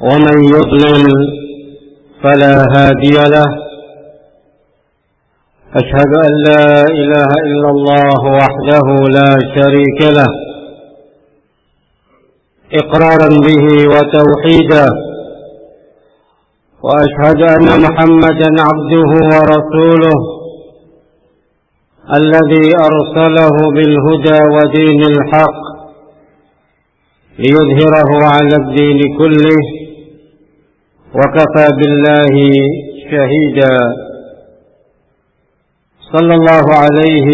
ومن يضلل فلا هادي له. أشهد أن لا إله إلا الله وحده لا شريك له. إقرارا به وتوحيدا. وأشهد أن محمدا عبده ورسوله الذي أرسله بالهدى ودين الحق ليظهره على الدين كله. وكفى بالله شهيدا. صلى الله عليه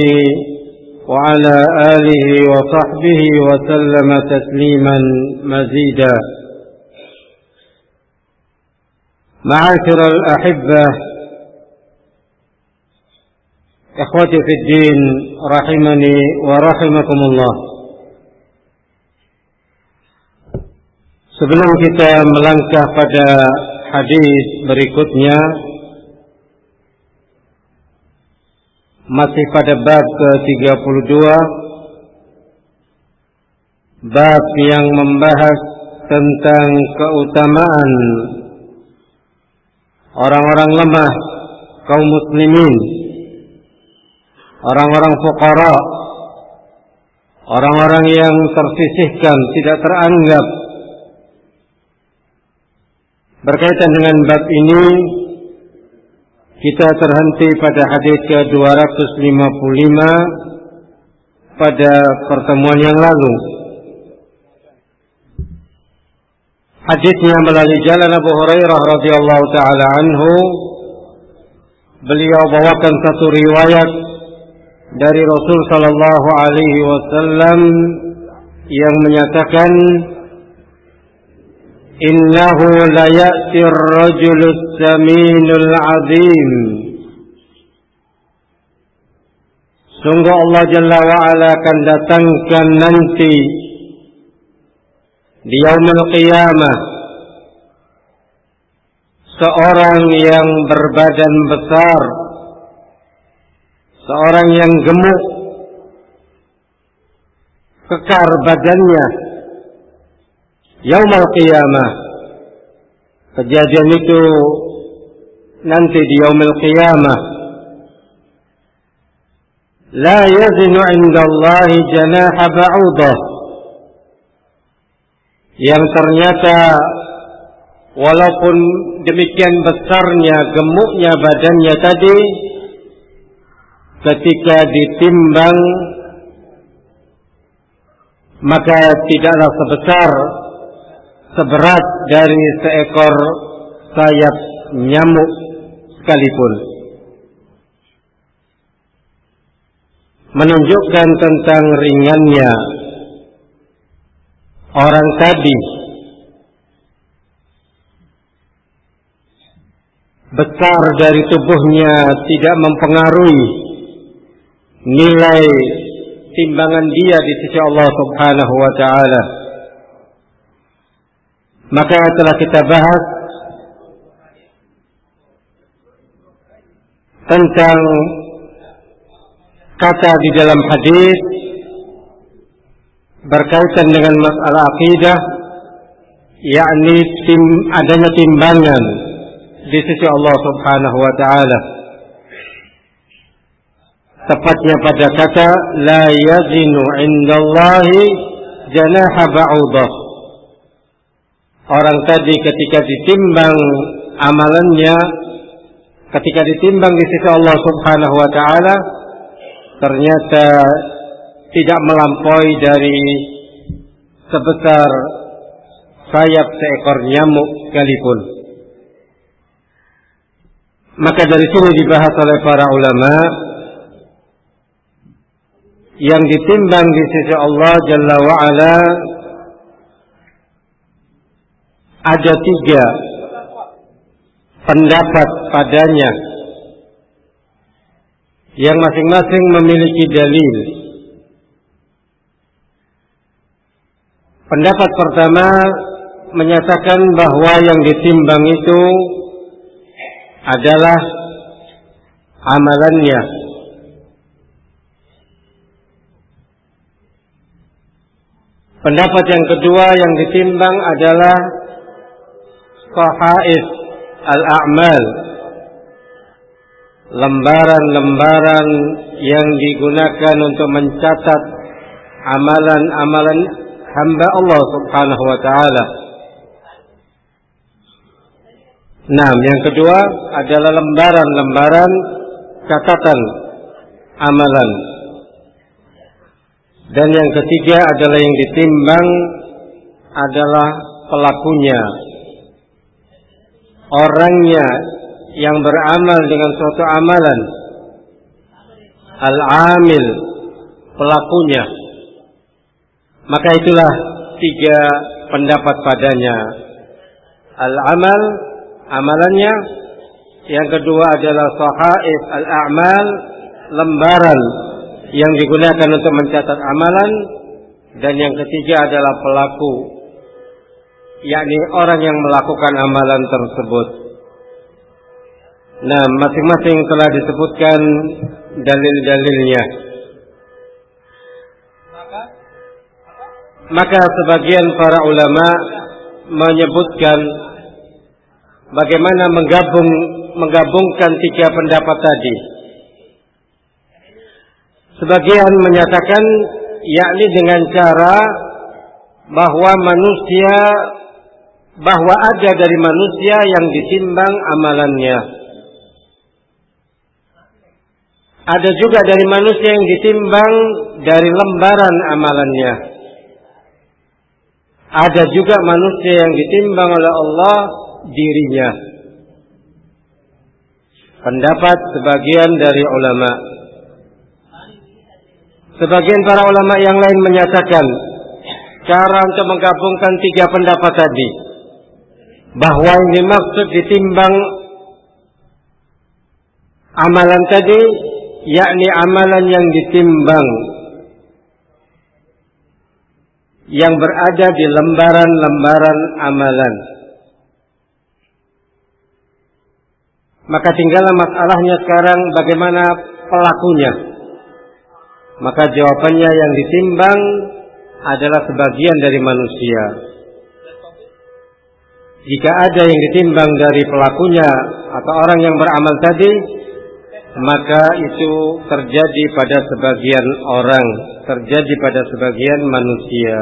وعلى آله وصحبه وسلم تسليما مزيدا. معاشر الأحبة إخوتي في الدين رحمني ورحمكم الله. Sebelum kita melangkah pada hadis berikutnya. Masih pada bab ke-32. Bab yang membahas tentang keutamaan orang-orang lemah kaum muslimin orang-orang fuqara orang-orang yang tersisihkan tidak teranggap berkaitan dengan bab ini kita terhenti pada hadis ke-255 pada pertemuan yang lalu. Hadisnya melalui jalan Abu Hurairah radhiyallahu taala anhu beliau bawakan satu riwayat dari Rasul sallallahu alaihi wasallam yang menyatakan إنه ليأتي الرجل السمين العظيم Sungguh Allah Jalla wa'ala akan datangkan nanti di yaumul qiyamah seorang yang berbadan besar seorang yang gemuk kekar badannya yaumul qiyamah. Kejadian itu nanti di yaumul qiyamah. La yazinu 'inda Allah janaha ba'udah yang ternyata walaupun demikian besarnya gemuknya badannya tadi ketika ditimbang maka tidaklah sebesar seberat dari seekor sayap nyamuk sekalipun. Menunjukkan tentang ringannya orang tadi besar dari tubuhnya tidak mempengaruhi nilai timbangan dia di sisi Allah Subhanahu wa taala. Maka telah kita bahas tentang kata di dalam hadis berkaitan dengan masalah akidah yakni tim, adanya timbangan di sisi Allah Subhanahu wa taala. Tepatnya pada kata la yazinu indallahi janaha ba'udah orang tadi ketika ditimbang amalannya ketika ditimbang di sisi Allah Subhanahu wa taala ternyata tidak melampaui dari sebesar sayap seekor nyamuk sekalipun. Maka dari sini dibahas oleh para ulama yang ditimbang di sisi Allah Jalla wa'ala ada tiga pendapat padanya yang masing-masing memiliki dalil. Pendapat pertama menyatakan bahwa yang ditimbang itu adalah amalannya. Pendapat yang kedua yang ditimbang adalah sahaif al-a'mal lembaran-lembaran yang digunakan untuk mencatat amalan-amalan hamba Allah Subhanahu wa taala. Nah, yang kedua adalah lembaran-lembaran catatan amalan. Dan yang ketiga adalah yang ditimbang adalah pelakunya. Orangnya yang beramal dengan suatu amalan. Al-amil pelakunya. Maka itulah tiga pendapat padanya. Al-amal amalannya. Yang kedua adalah sahaif al-a'mal lembaran yang digunakan untuk mencatat amalan dan yang ketiga adalah pelaku yakni orang yang melakukan amalan tersebut. Nah, masing-masing telah disebutkan dalil-dalilnya. Maka sebagian para ulama menyebutkan bagaimana menggabung menggabungkan tiga pendapat tadi. Sebagian menyatakan yakni dengan cara bahwa manusia bahwa ada dari manusia yang ditimbang amalannya. Ada juga dari manusia yang ditimbang dari lembaran amalannya. Ada juga manusia yang ditimbang oleh Allah dirinya. Pendapat sebagian dari ulama. Sebagian para ulama yang lain menyatakan cara untuk menggabungkan tiga pendapat tadi bahwa yang dimaksud ditimbang amalan tadi yakni amalan yang ditimbang yang berada di lembaran-lembaran amalan. Maka tinggallah masalahnya sekarang bagaimana pelakunya. Maka jawabannya yang ditimbang adalah sebagian dari manusia. Jika ada yang ditimbang dari pelakunya atau orang yang beramal tadi, maka itu terjadi pada sebagian orang, terjadi pada sebagian manusia.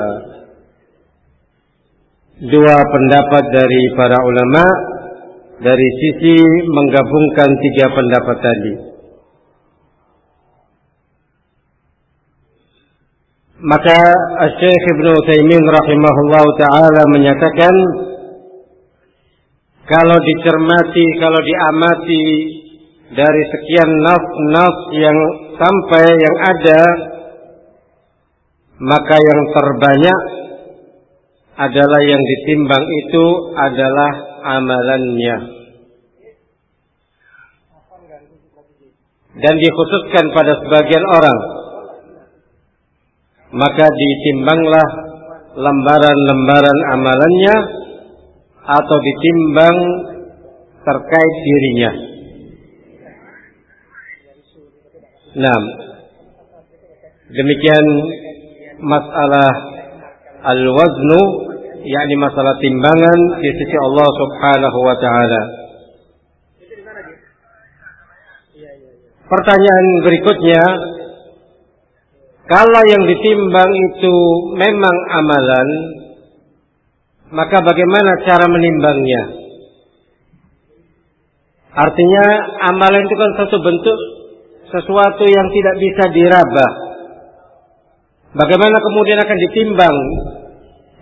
Dua pendapat dari para ulama dari sisi menggabungkan tiga pendapat tadi. Maka Syekh Ibn Taimin rahimahullah ta'ala menyatakan kalau dicermati, kalau diamati dari sekian nas-nas yang sampai yang ada maka yang terbanyak adalah yang ditimbang itu adalah amalannya. Dan dikhususkan pada sebagian orang. Maka ditimbanglah lembaran-lembaran amalannya atau ditimbang terkait dirinya. Nah, demikian masalah al-waznu yakni masalah timbangan di sisi Allah Subhanahu wa taala. Pertanyaan berikutnya, kalau yang ditimbang itu memang amalan, maka bagaimana cara menimbangnya? Artinya amalan itu kan satu bentuk sesuatu yang tidak bisa diraba. Bagaimana kemudian akan ditimbang?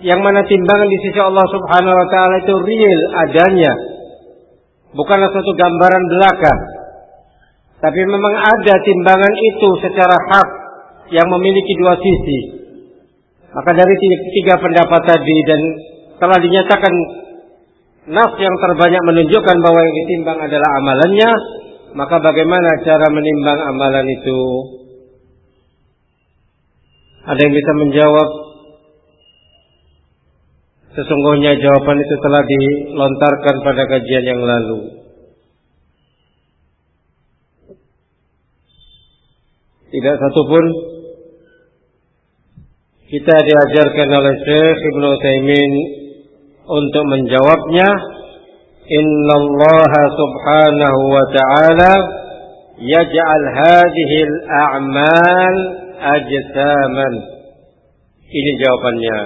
Yang mana timbangan di sisi Allah Subhanahu wa taala itu real adanya. Bukanlah suatu gambaran belaka. Tapi memang ada timbangan itu secara hak yang memiliki dua sisi. Maka dari tiga pendapat tadi dan telah dinyatakan nas yang terbanyak menunjukkan bahwa yang ditimbang adalah amalannya, maka bagaimana cara menimbang amalan itu? Ada yang bisa menjawab? Sesungguhnya jawaban itu telah dilontarkan pada kajian yang lalu. Tidak satupun kita diajarkan oleh Syekh Ibn Taimin untuk menjawabnya Inna Allah subhanahu wa ta'ala yaj'al hadhihi al-a'mal ajsaman. Ini jawabannya.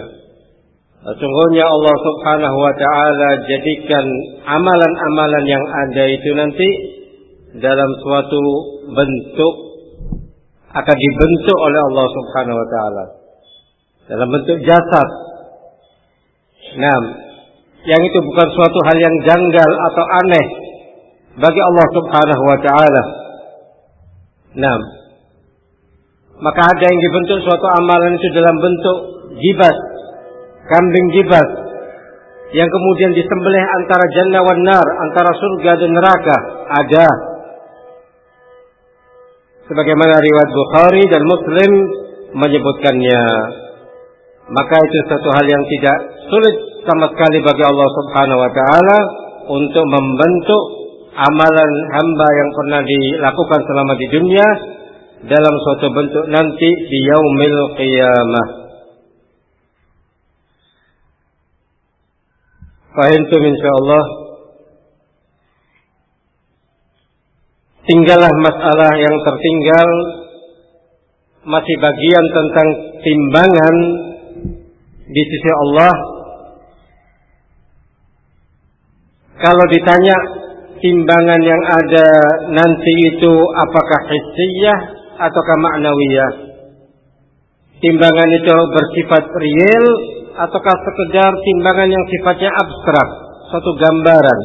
Sesungguhnya Allah subhanahu wa ta'ala jadikan amalan-amalan yang ada itu nanti dalam suatu bentuk akan dibentuk oleh Allah subhanahu wa ta'ala. Dalam bentuk jasad. Nah, yang itu bukan suatu hal yang janggal atau aneh bagi Allah Subhanahu wa taala. Nah, maka ada yang dibentuk suatu amalan itu dalam bentuk jibat, kambing jibat yang kemudian disembelih antara jannah wan nar, antara surga dan neraka. Ada. Sebagaimana riwayat Bukhari dan Muslim menyebutkannya. Maka itu satu hal yang tidak sulit sama sekali bagi Allah Subhanahu wa taala untuk membentuk amalan hamba yang pernah dilakukan selama di dunia dalam suatu bentuk nanti di yaumil qiyamah. Fahimtum insyaallah. Tinggallah masalah yang tertinggal masih bagian tentang timbangan di sisi Allah kalau ditanya timbangan yang ada nanti itu apakah hissiyah ataukah ma'nawiyah timbangan itu bersifat real ataukah sekedar timbangan yang sifatnya abstrak suatu gambaran?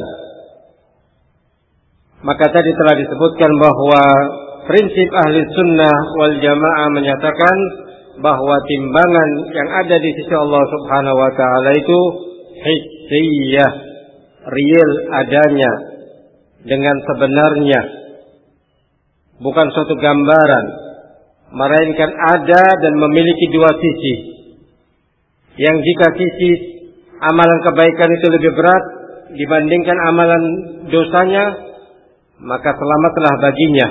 Maka tadi telah disebutkan bahwa prinsip ahli sunnah wal jamaah menyatakan bahwa timbangan yang ada di sisi Allah Subhanahu wa taala itu hissiyah, real adanya dengan sebenarnya. Bukan suatu gambaran, melainkan ada dan memiliki dua sisi. Yang jika sisi amalan kebaikan itu lebih berat dibandingkan amalan dosanya, maka selamatlah baginya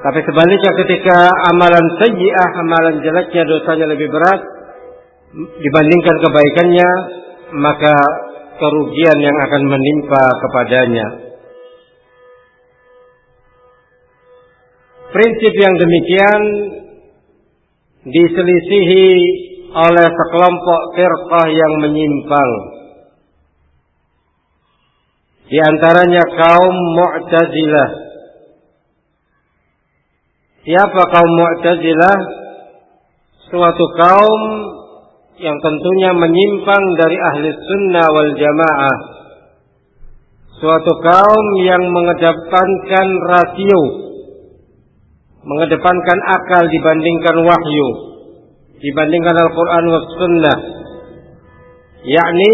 tapi sebaliknya ketika amalan sayyi'ah, amalan jeleknya, dosanya lebih berat dibandingkan kebaikannya, maka kerugian yang akan menimpa kepadanya. Prinsip yang demikian diselisihi oleh sekelompok firqah yang menyimpang. Di antaranya kaum Mu'tazilah Siapa kaum Mu'tazilah? Suatu kaum yang tentunya menyimpang dari ahli sunnah wal jamaah. Suatu kaum yang mengedepankan rasio, mengedepankan akal dibandingkan wahyu, dibandingkan Al-Quran was sunnah. Yakni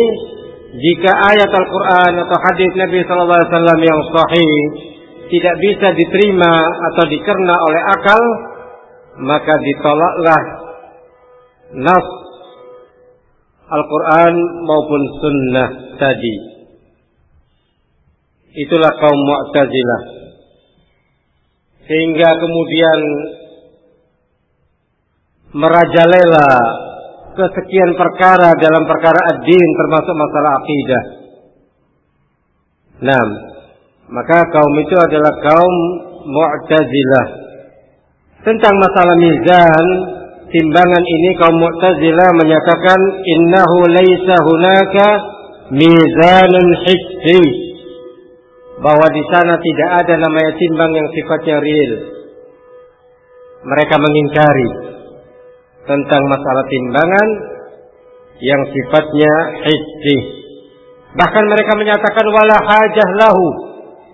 jika ayat Al-Quran atau hadis Nabi Wasallam yang sahih tidak bisa diterima atau dicerna oleh akal, maka ditolaklah nas Al-Quran maupun sunnah tadi. Itulah kaum Mu'tazilah. Sehingga kemudian merajalela kesekian perkara dalam perkara ad-din termasuk masalah akidah. Nah, maka kaum itu adalah kaum Mu'tazilah. Tentang masalah mizan, timbangan ini kaum Mu'tazilah menyatakan innahu laisa hunaka mizanun hissi. Bahwa di sana tidak ada namanya timbang yang sifatnya real. Mereka mengingkari tentang masalah timbangan yang sifatnya hissi. Bahkan mereka menyatakan wala hajah lahu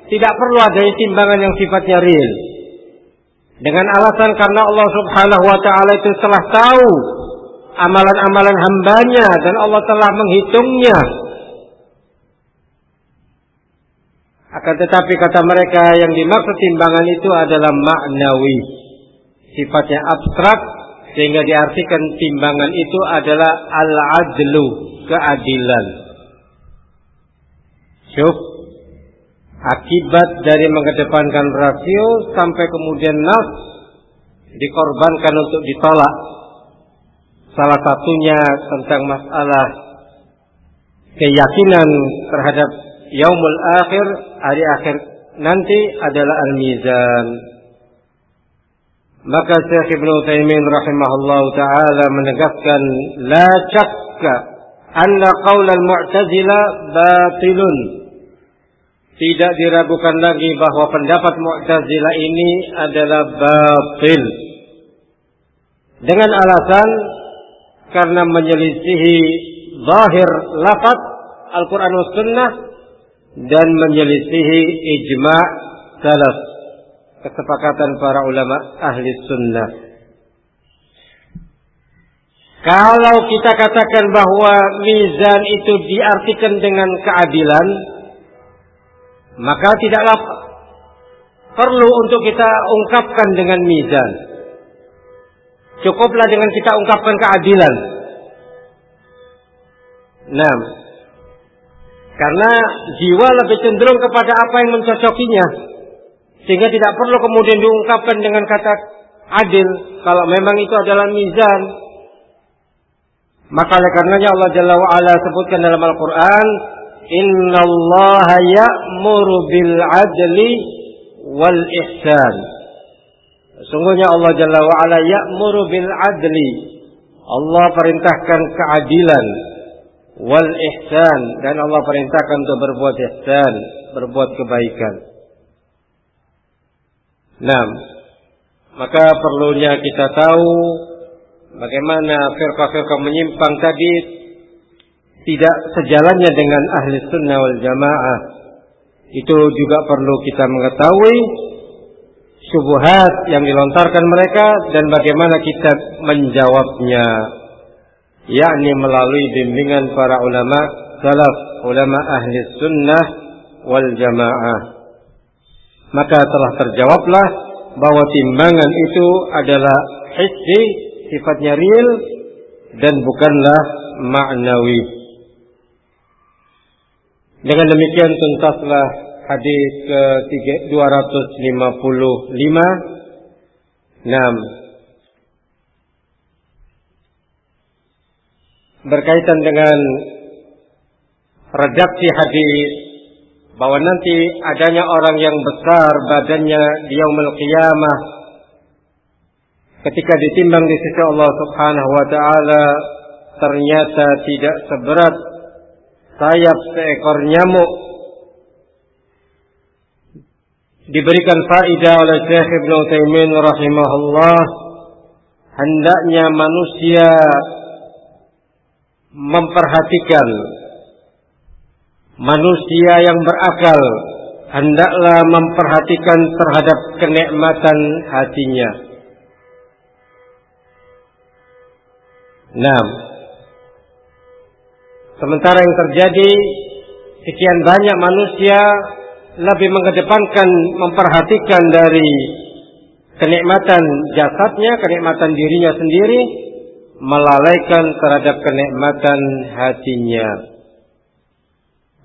tidak perlu ada timbangan yang sifatnya real. Dengan alasan karena Allah subhanahu wa ta'ala itu telah tahu amalan-amalan hambanya dan Allah telah menghitungnya. Akan tetapi kata mereka yang dimaksud timbangan itu adalah maknawi. Sifatnya abstrak sehingga diartikan timbangan itu adalah al-adlu, keadilan. Syuk, akibat dari mengedepankan rasio sampai kemudian nafs dikorbankan untuk ditolak. Salah satunya tentang masalah keyakinan terhadap yaumul akhir, hari akhir nanti adalah al-mizan. Maka Syekh Ibn Taimin rahimahullah taala menegaskan la syakka anna qaul al-mu'tazila batilun. Tidak diragukan lagi bahwa pendapat Mu'tazilah ini adalah batil. Dengan alasan karena menyelisihi zahir lafaz Al-Quran dan Sunnah dan menyelisihi ijma' salaf kesepakatan para ulama ahli sunnah. Kalau kita katakan bahwa mizan itu diartikan dengan keadilan, maka tidaklah perlu untuk kita ungkapkan dengan mizan. Cukuplah dengan kita ungkapkan keadilan. Nah, karena jiwa lebih cenderung kepada apa yang mencocokinya. Sehingga tidak perlu kemudian diungkapkan dengan kata adil. Kalau memang itu adalah mizan. Maka karenanya Allah Jalla wa'ala sebutkan dalam Al-Quran. Inna Allah ya'muru bil adli wal ihsan. Sungguhnya Allah Jalla wa'ala ya'muru bil adli. Allah perintahkan keadilan wal ihsan dan Allah perintahkan untuk berbuat ihsan, berbuat kebaikan. Nah, maka perlunya kita tahu bagaimana firqah-firqah menyimpang tadi tidak sejalannya dengan ahli sunnah wal jamaah. Itu juga perlu kita mengetahui syubhat yang dilontarkan mereka dan bagaimana kita menjawabnya yakni melalui bimbingan para ulama salaf, ulama ahli sunnah wal jamaah. Maka telah terjawablah bahwa timbangan itu adalah hissi, sifatnya real dan bukanlah maknawi. Dengan demikian tuntaslah hadis ke 255. 6 berkaitan dengan redaksi hadis bahwa nanti adanya orang yang besar badannya di yaumul qiyamah ketika ditimbang di sisi Allah Subhanahu wa taala ternyata tidak seberat sayap seekor nyamuk diberikan faidah oleh Syekh Ibnu Taimin rahimahullah. Hendaknya manusia memperhatikan manusia yang berakal. Hendaklah memperhatikan terhadap kenikmatan hatinya. Nah, sementara yang terjadi sekian banyak manusia lebih mengedepankan memperhatikan dari kenikmatan jasadnya, kenikmatan dirinya sendiri melalaikan terhadap kenikmatan hatinya.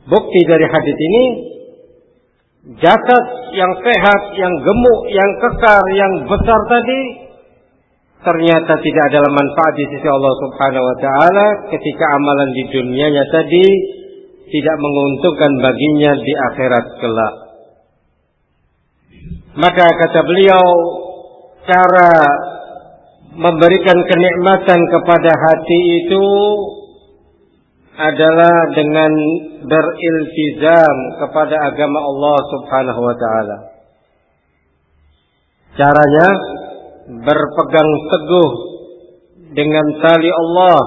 Bukti dari hadis ini jasad yang sehat, yang gemuk, yang kekar, yang besar tadi ternyata tidak ada manfaat di sisi Allah Subhanahu wa taala ketika amalan di dunianya tadi tidak menguntungkan baginya di akhirat kelak. Maka kata beliau cara memberikan kenikmatan kepada hati itu adalah dengan beriltizam kepada agama Allah Subhanahu wa taala. Caranya berpegang teguh dengan tali Allah,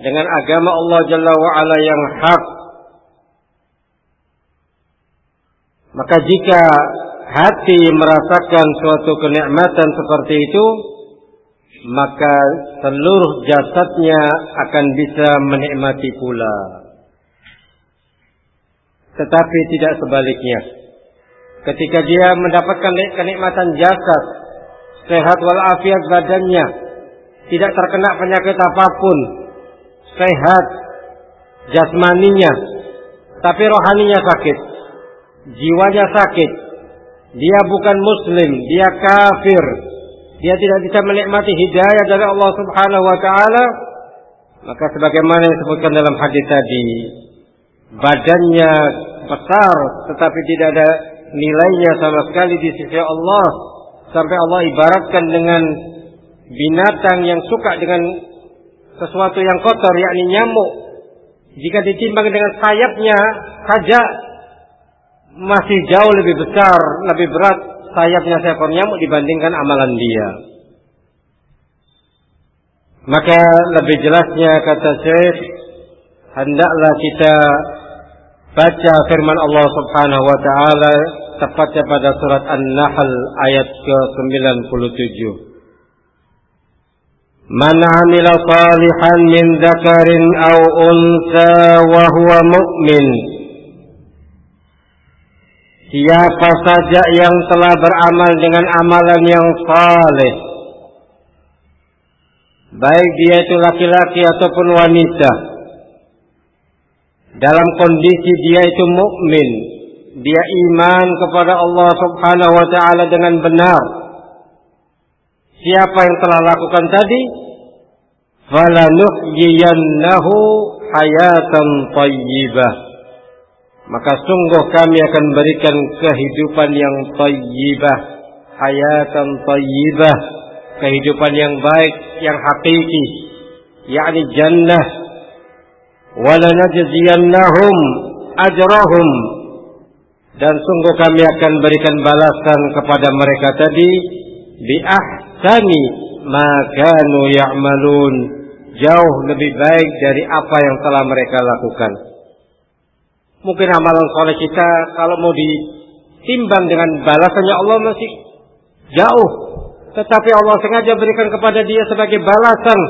dengan agama Allah Jalla wa ala yang hak. Maka jika hati merasakan suatu kenikmatan seperti itu, maka seluruh jasadnya akan bisa menikmati pula. Tetapi tidak sebaliknya. ketika dia mendapatkan kenikmatan jasad, sehat walafiat badannya, tidak terkena penyakit apa pun, sehat. Jasmaninya, tapi rohaninya sakit, jiwanya sakit, dia bukan muslim, dia kafir, dia tidak bisa menikmati hidayah dari Allah Subhanahu wa taala, maka sebagaimana yang disebutkan dalam hadis tadi, badannya besar tetapi tidak ada nilainya sama sekali di sisi Allah sampai Allah ibaratkan dengan binatang yang suka dengan sesuatu yang kotor yakni nyamuk. Jika ditimbang dengan sayapnya saja masih jauh lebih besar lebih berat sayapnya seekor nyamuk dibandingkan amalan dia. Maka lebih jelasnya kata Syekh hendaklah kita baca firman Allah Subhanahu wa taala tepatnya pada surat An-Nahl ayat ke-97. Man 'amila salihan min dzakarin aw unsa wa huwa mu'min Siapa saja yang telah beramal dengan amalan yang saleh baik dia itu laki-laki ataupun wanita dalam kondisi dia itu mukmin, dia iman kepada Allah Subhanahu wa taala dengan benar. Siapa yang telah lakukan tadi? Falanuhyiyannahu hayatan thayyibah. Maka sungguh kami akan berikan kehidupan yang thayyibah, hayatan thayyibah, kehidupan yang baik, yang hakiki, yakni jannah walanajziyannahum ajrahum dan sungguh kami akan berikan balasan kepada mereka tadi bi ahsani ma kanu ya'malun. Jauh lebih baik dari apa yang telah mereka lakukan. Mungkin amalan soleh kita kalau mau ditimbang dengan balasannya Allah masih jauh. Tetapi Allah sengaja berikan kepada dia sebagai balasan.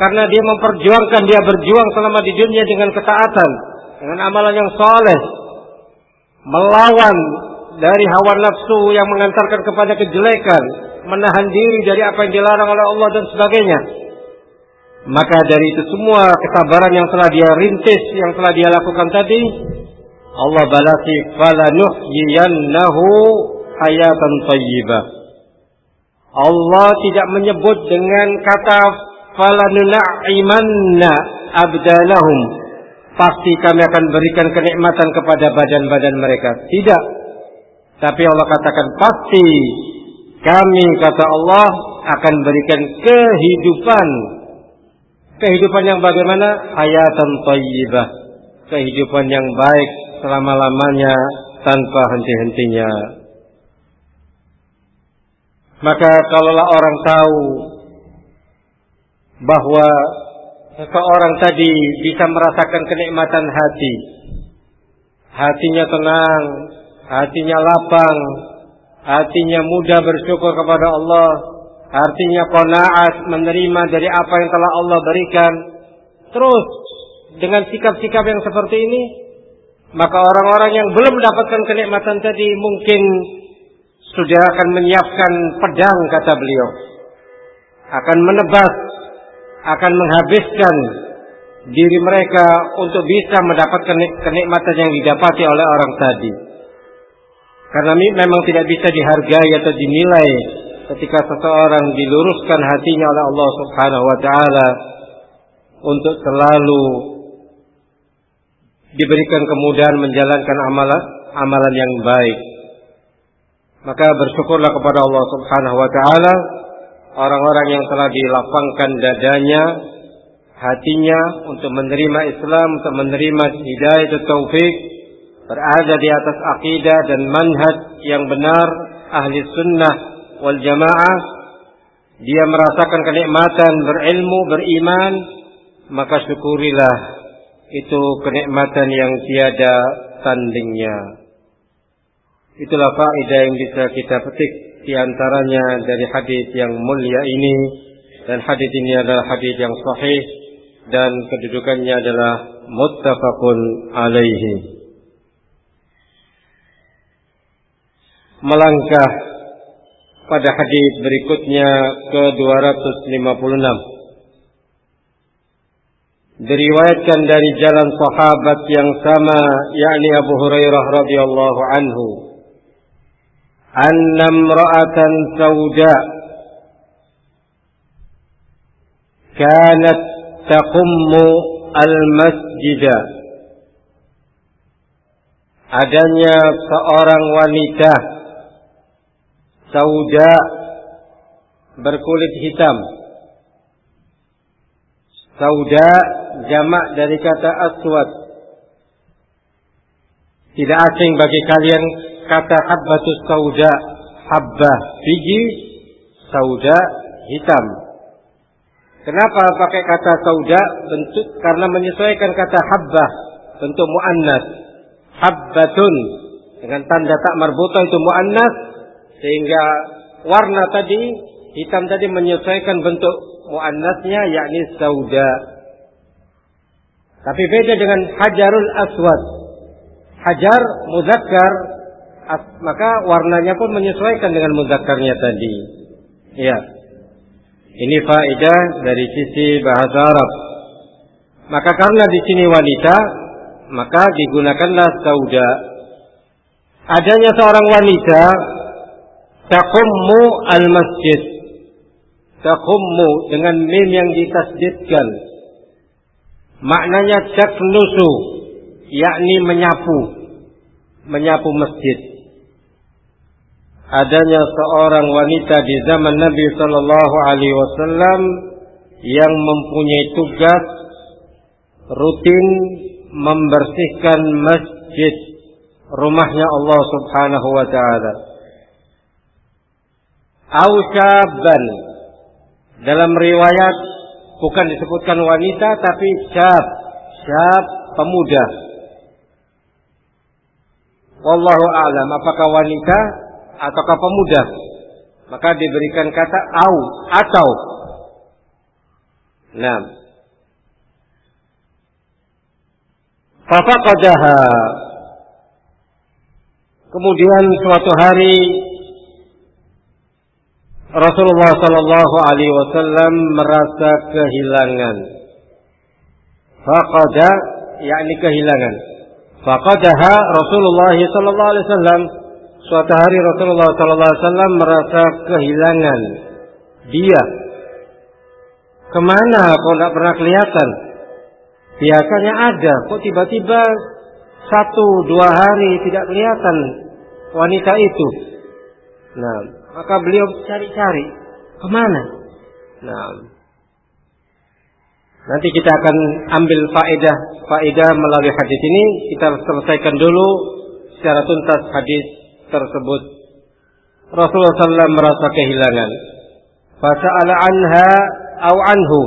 Karena dia memperjuangkan dia berjuang selama di dunia dengan ketaatan. Dengan amalan yang soleh melawan dari hawa nafsu yang mengantarkan kepada kejelekan menahan diri dari apa yang dilarang oleh Allah dan sebagainya. Maka dari itu semua kesabaran yang telah dia rintis yang telah dia lakukan tadi Allah balasi falanuhyiyannahu hayatan thayyibah Allah tidak menyebut dengan kata falanuna'imanna abdalahum pasti kami akan berikan kenikmatan kepada badan-badan mereka. Tidak. Tapi Allah katakan pasti kami kata Allah akan berikan kehidupan. Kehidupan yang bagaimana? Hayatan thayyibah kehidupan yang baik selama-lamanya tanpa henti-hentinya. Maka kalaulah orang tahu bahwa seseorang tadi bisa merasakan kenikmatan hati. Hatinya tenang, hatinya lapang, hatinya mudah bersyukur kepada Allah, artinya qanaat menerima dari apa yang telah Allah berikan. Terus dengan sikap-sikap yang seperti ini, maka orang-orang yang belum mendapatkan kenikmatan tadi mungkin sudah akan menyiapkan pedang kata beliau. Akan menebas akan menghabiskan diri mereka untuk bisa mendapatkan kenikmatan yang didapati oleh orang tadi. Karena memang tidak bisa dihargai atau dinilai ketika seseorang diluruskan hatinya oleh Allah Subhanahu wa taala untuk selalu diberikan kemudahan menjalankan amalan amalan yang baik. Maka bersyukurlah kepada Allah Subhanahu wa taala orang-orang yang telah dilapangkan dadanya, hatinya untuk menerima Islam, untuk menerima hidayah dan taufik, berada di atas akidah dan manhaj yang benar, ahli sunnah wal jamaah, dia merasakan kenikmatan berilmu, beriman, maka syukurilah itu kenikmatan yang tiada tandingnya. Itulah faedah yang bisa kita petik di antaranya dari hadis yang mulia ini dan hadis ini adalah hadis yang sahih dan kedudukannya adalah muttafaqun alaihi. melangkah pada hadis berikutnya ke 256 diriwayatkan dari jalan sahabat yang sama yakni Abu Hurairah radhiyallahu anhu anna imra'atan sauda kanat taqummu al-masjid adanya seorang wanita sauda berkulit hitam sauda jamak dari kata aswad. Tidak asing bagi kalian kata habbatus sauda, habbah biji, sauda hitam. Kenapa pakai kata sauda? Bentuk karena menyesuaikan kata habbah bentuk muannas. Habbatun dengan tanda tak marbuta itu muannas sehingga warna tadi hitam tadi menyesuaikan bentuk muannasnya yakni sauda. Tapi beda dengan hajarul aswad. Hajar muzakkar maka warnanya pun menyesuaikan dengan muzakkarnya tadi. Ya. Ini faedah dari sisi bahasa Arab. Maka karena di sini wanita, maka digunakanlah sauda. Adanya seorang wanita taqummu al-masjid. Taqummu dengan mim yang ditasdidkan Maknanya taknusu, yakni menyapu, menyapu masjid. Adanya seorang wanita di zaman Nabi Shallallahu Alaihi Wasallam yang mempunyai tugas rutin membersihkan masjid rumahnya Allah Subhanahu wa taala. Ausaban dalam riwayat bukan disebutkan wanita tapi syab, syab pemuda. Wallahu a'lam apakah wanita ataukah pemuda? Maka diberikan kata au atau. Nah. Fafaqadaha. Kemudian suatu hari Rasulullah Sallallahu Alaihi Wasallam merasa kehilangan. Faqada, yakni kehilangan. Faqadaha Rasulullah Sallallahu Alaihi Wasallam. Suatu hari Rasulullah Sallallahu Alaihi Wasallam merasa kehilangan dia. Ke mana kok tidak pernah kelihatan? Biasanya ada, kok tiba-tiba satu dua hari tidak kelihatan wanita itu. Nah, maka beliau cari-cari ke mana? Nah, nanti kita akan ambil faedah faedah melalui hadis ini. Kita selesaikan dulu secara tuntas hadis tersebut. Rasulullah SAW merasa kehilangan. Fasa'ala anha au anhu.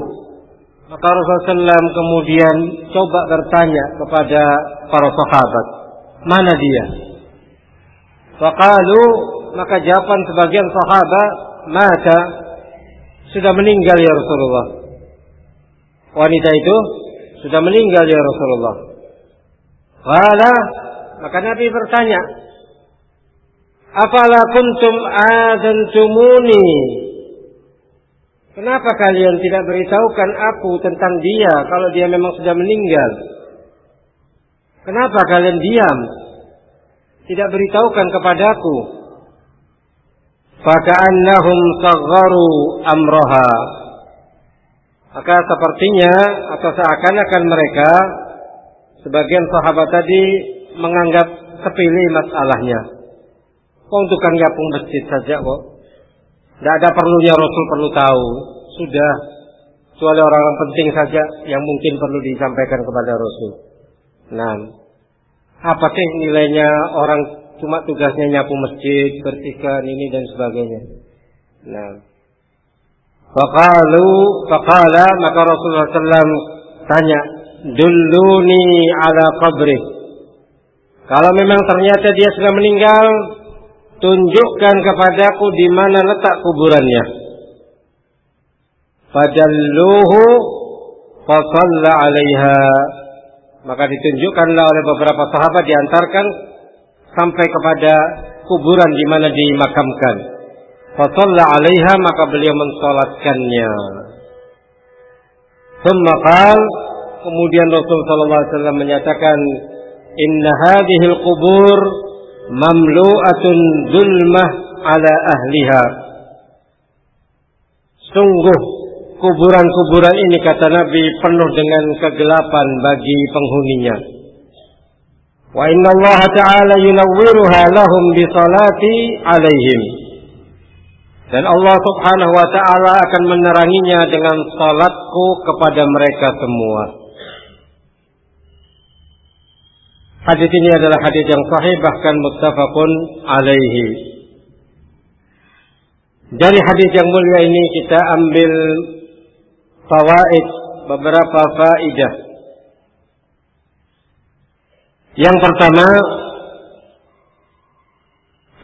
Maka Rasulullah SAW kemudian coba bertanya kepada para sahabat. Mana dia? Faqalu maka jawaban sebagian sahabat mata sudah meninggal ya Rasulullah. Wanita itu sudah meninggal ya Rasulullah. Wala maka Nabi bertanya, "Afala kuntum adantumuni?" Kenapa kalian tidak beritahukan aku tentang dia kalau dia memang sudah meninggal? Kenapa kalian diam? Tidak beritahukan kepadaku faka'annahum sagharu amroha maka sepertinya atau seakan-akan mereka sebagian sahabat tadi menganggap sepele masalahnya kok untuk kan gabung masjid saja kok. Tidak ada perlunya Rasul perlu tahu. Sudah. Kecuali orang-orang penting saja yang mungkin perlu disampaikan kepada Rasul. Nah apa sih nilainya orang cuma tugasnya nyapu masjid, bersihkan ini dan sebagainya. Nah, Faqalu faqala maka Rasulullah SAW tanya, "Dulluni ala qabri." Kalau memang ternyata dia sudah meninggal, tunjukkan kepadaku di mana letak kuburannya. Fadalluhu fasalla 'alaiha. Maka ditunjukkanlah oleh beberapa sahabat diantarkan sampai kepada kuburan di mana dimakamkan. Fasalla 'alaiha maka beliau mensolatkannya. Thumma kemudian Rasul sallallahu alaihi wasallam menyatakan inna hadhihi al-qubur mamlu'atun zulmah ala ahliha. Sungguh kuburan-kuburan ini kata Nabi penuh dengan kegelapan bagi penghuninya. Wa inna Allah Ta'ala yunawwiruha lahum bi salati alaihim. Dan Allah Subhanahu wa taala akan meneranginya dengan salatku kepada mereka semua. Hadis ini adalah hadis yang sahih bahkan muttafaqun alaihi. Dari hadis yang mulia ini kita ambil fawaid beberapa faidah. Yang pertama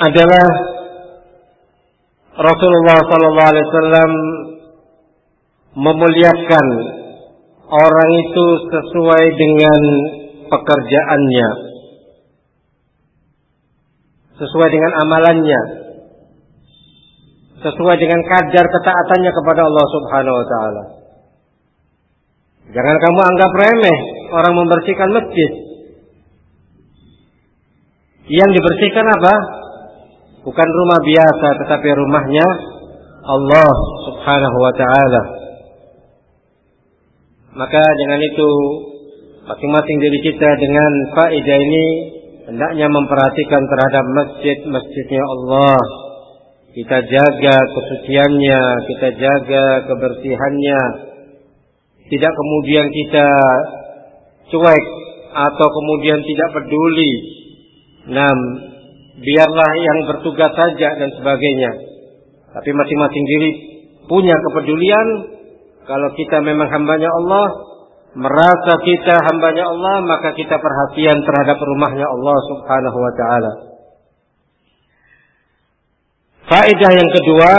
adalah Rasulullah sallallahu alaihi wasallam memuliakan orang itu sesuai dengan pekerjaannya. Sesuai dengan amalannya. Sesuai dengan kadar ketaatannya kepada Allah Subhanahu wa taala. Jangan kamu anggap remeh orang membersihkan masjid. Yang dibersihkan apa? Bukan rumah biasa tetapi rumahnya Allah Subhanahu wa taala. Maka dengan itu masing-masing diri kita dengan faedah ini hendaknya memperhatikan terhadap masjid-masjidnya Allah. Kita jaga kesuciannya, kita jaga kebersihannya. Tidak kemudian kita cuek atau kemudian tidak peduli. Nah, biarlah yang bertugas saja dan sebagainya. Tapi masing-masing diri punya kepedulian. Kalau kita memang hambanya Allah, merasa kita hambanya Allah, maka kita perhatian terhadap rumahnya Allah subhanahu wa ta'ala. Faedah yang kedua,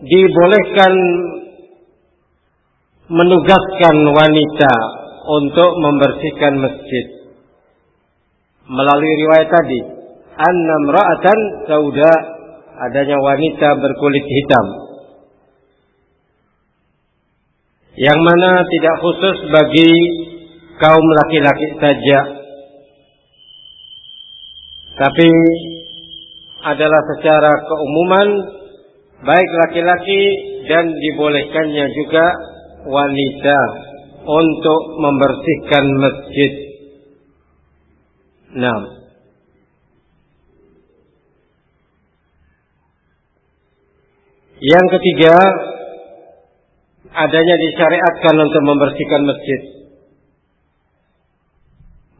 dibolehkan menugaskan wanita untuk membersihkan masjid. Melalui riwayat tadi, annam ra'atan sauda adanya wanita berkulit hitam yang mana tidak khusus bagi kaum laki-laki saja tapi adalah secara keumuman baik laki-laki dan dibolehkannya juga wanita untuk membersihkan masjid. Nah, Yang ketiga, adanya disyariatkan untuk membersihkan masjid.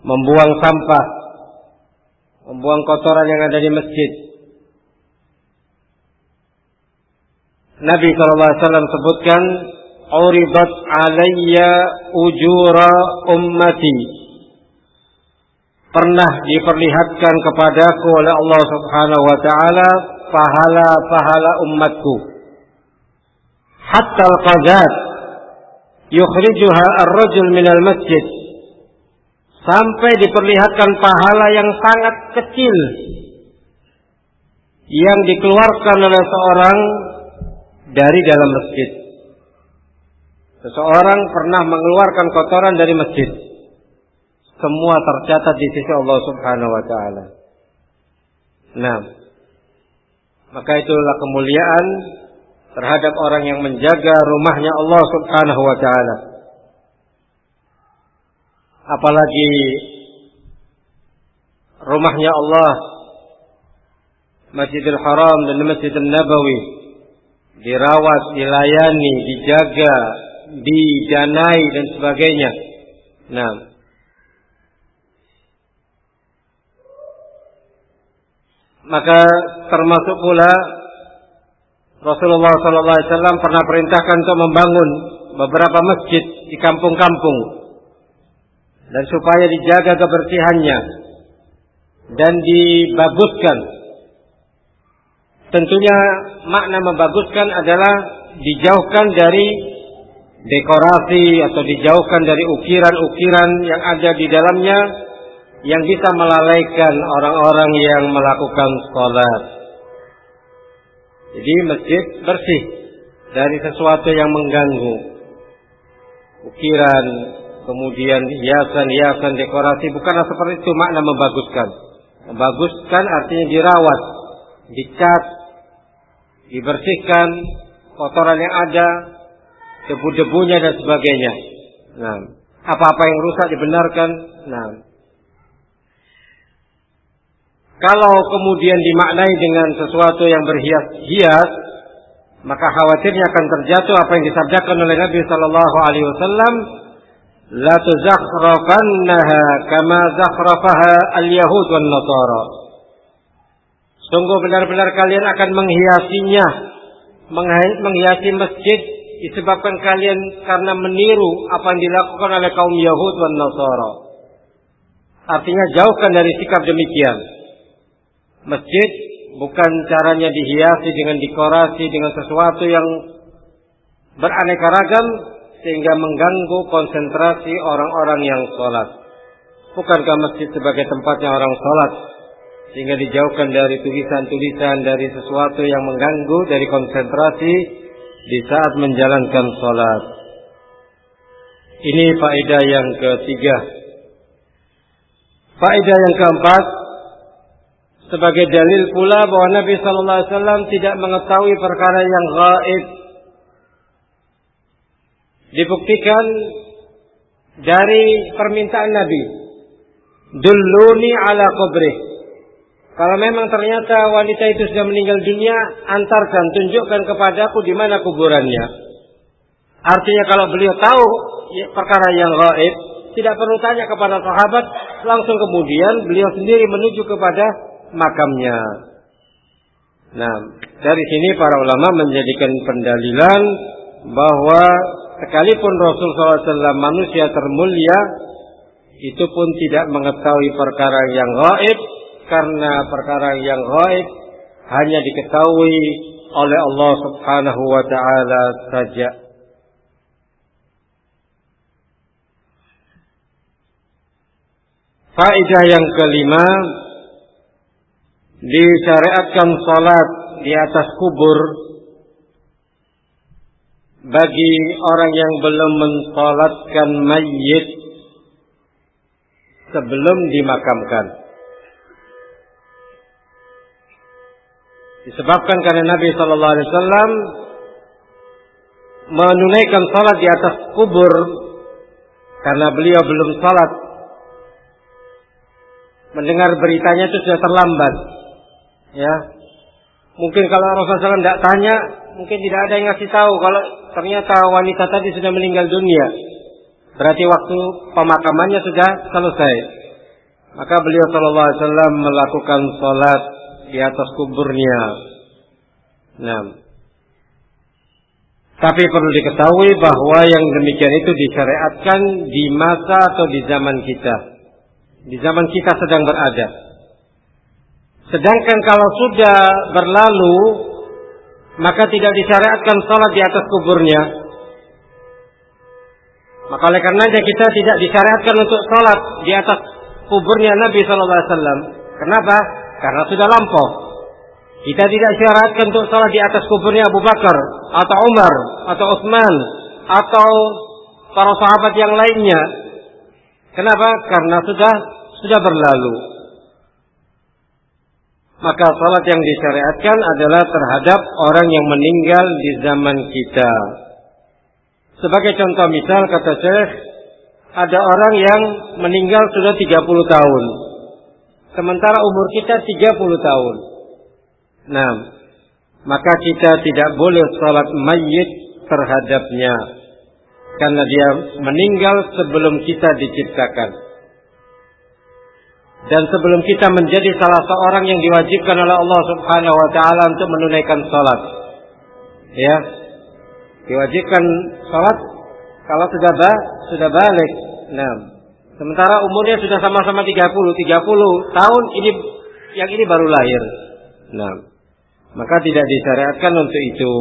Membuang sampah, membuang kotoran yang ada di masjid. Nabi SAW sebutkan, Uribat alayya ujura ummati. Pernah diperlihatkan kepadaku oleh Allah Subhanahu wa taala pahala-pahala umatku. Hatta al-qadat yukhrijuha ar-rajul masjid. Sampai diperlihatkan pahala yang sangat kecil yang dikeluarkan oleh seorang dari dalam masjid. Seseorang pernah mengeluarkan kotoran dari masjid. Semua tercatat di sisi Allah Subhanahu wa taala. Nah, maka itulah kemuliaan terhadap orang yang menjaga rumahnya Allah Subhanahu wa taala. Apalagi rumahnya Allah Masjidil Haram dan Masjidil Nabawi dirawat, dilayani, dijaga, didanai dan sebagainya. Nah, Maka termasuk pula Rasulullah SAW pernah perintahkan untuk membangun beberapa masjid di kampung-kampung dan supaya dijaga kebersihannya dan dibaguskan. Tentunya makna membaguskan adalah dijauhkan dari dekorasi atau dijauhkan dari ukiran-ukiran yang ada di dalamnya yang bisa melalaikan orang-orang yang melakukan sholat. Jadi masjid bersih dari sesuatu yang mengganggu. Ukiran, kemudian hiasan-hiasan dekorasi bukanlah seperti itu makna membaguskan. Membaguskan artinya dirawat, dicat, dibersihkan kotoran yang ada, debu-debunya dan sebagainya. Nah, apa-apa yang rusak dibenarkan. Nah, kalau kemudian dimaknai dengan sesuatu yang berhias-hias, maka khawatirnya akan terjatuh apa yang disabdakan oleh Nabi Shallallahu Alaihi Wasallam, la tuzakhrafannaha kama zakhrafaha al-yahud wan nasara. Sungguh benar-benar kalian akan menghiasinya, menghiasi masjid disebabkan kalian karena meniru apa yang dilakukan oleh kaum Yahud dan Nasara. Artinya jauhkan dari sikap demikian. Masjid bukan caranya dihiasi dengan dekorasi dengan sesuatu yang beraneka ragam sehingga mengganggu konsentrasi orang-orang yang sholat. Bukankah masjid sebagai tempatnya orang sholat sehingga dijauhkan dari tulisan-tulisan dari sesuatu yang mengganggu dari konsentrasi di saat menjalankan sholat. Ini faedah yang ketiga. Faedah yang keempat, sebagai dalil pula bahwa Nabi Shallallahu Alaihi Wasallam tidak mengetahui perkara yang gaib. Dibuktikan dari permintaan Nabi. Duluni ala kubrih. Kalau memang ternyata wanita itu sudah meninggal dunia, antarkan, tunjukkan kepadaku di mana kuburannya. Artinya kalau beliau tahu ya, perkara yang gaib, tidak perlu tanya kepada sahabat, langsung kemudian beliau sendiri menuju kepada makamnya. Nah, dari sini para ulama menjadikan pendalilan bahwa sekalipun Rasul SAW manusia termulia, itu pun tidak mengetahui perkara yang gaib, karena perkara yang gaib hanya diketahui oleh Allah Subhanahu wa taala saja. Faedah yang kelima disyariatkan salat di atas kubur bagi orang yang belum mensalatkan mayit sebelum dimakamkan. Disebabkan karena Nabi Shallallahu Alaihi Wasallam menunaikan salat di atas kubur karena beliau belum salat. Mendengar beritanya itu sudah terlambat. Ya, mungkin kalau Rasulullah SAW tidak tanya, mungkin tidak ada yang ngasih tahu kalau ternyata wanita tadi sudah meninggal dunia. Berarti waktu pemakamannya sudah selesai. Maka beliau Shallallahu Alaihi Wasallam melakukan salat di atas kuburnya. Nah, tapi perlu diketahui bahwa yang demikian itu disyariatkan di masa atau di zaman kita. Di zaman kita sedang berada. Sedangkan kalau sudah berlalu, maka tidak disyariatkan salat di atas kuburnya. Maka oleh karenanya kita tidak disyariatkan untuk salat di atas kuburnya Nabi Wasallam. Kenapa? karena sudah lampau. Kita tidak syaratkan untuk salat di atas kuburnya Abu Bakar atau Umar atau Utsman atau para sahabat yang lainnya. Kenapa? Karena sudah sudah berlalu. Maka salat yang disyariatkan adalah terhadap orang yang meninggal di zaman kita. Sebagai contoh misal kata Syekh, ada orang yang meninggal sudah 30 tahun. Sementara umur kita 30 tahun. Nah, maka kita tidak boleh salat mayit terhadapnya. Karena dia meninggal sebelum kita diciptakan. Dan sebelum kita menjadi salah seorang yang diwajibkan oleh Allah Subhanahu wa taala untuk menunaikan salat. Ya. Diwajibkan salat kalau sudah ba, sudah balik. Nah, Sementara umurnya sudah sama-sama 30, 30 tahun ini yang ini baru lahir. Nah, maka tidak disyariatkan untuk itu.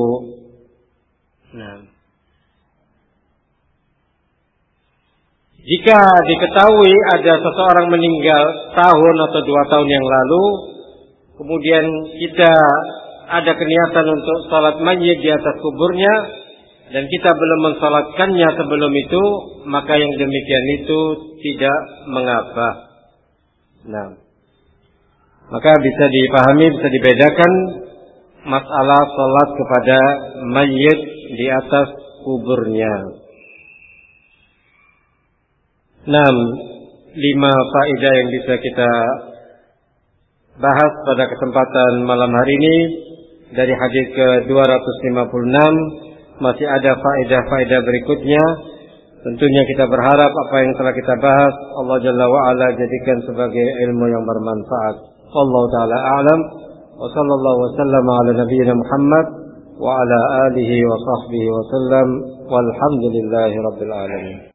Nah. Jika diketahui ada seseorang meninggal tahun atau dua tahun yang lalu, kemudian kita ada keniatan untuk salat mayit di atas kuburnya, dan kita belum mensalatkannya sebelum itu, maka yang demikian itu tidak mengapa. Nah, maka bisa dipahami, bisa dibedakan masalah salat kepada mayit di atas kuburnya. Enam, lima faedah yang bisa kita bahas pada kesempatan malam hari ini dari hadis ke 256 masih ada faedah-faedah berikutnya. Tentunya kita berharap apa yang telah kita bahas Allah Jalla wa ala jadikan sebagai ilmu yang bermanfaat. Allah taala a'lam wa sallallahu wa sallama ala nabiyyina Muhammad wa ala alihi wa sahbihi wa sallam walhamdulillahi rabbil alamin.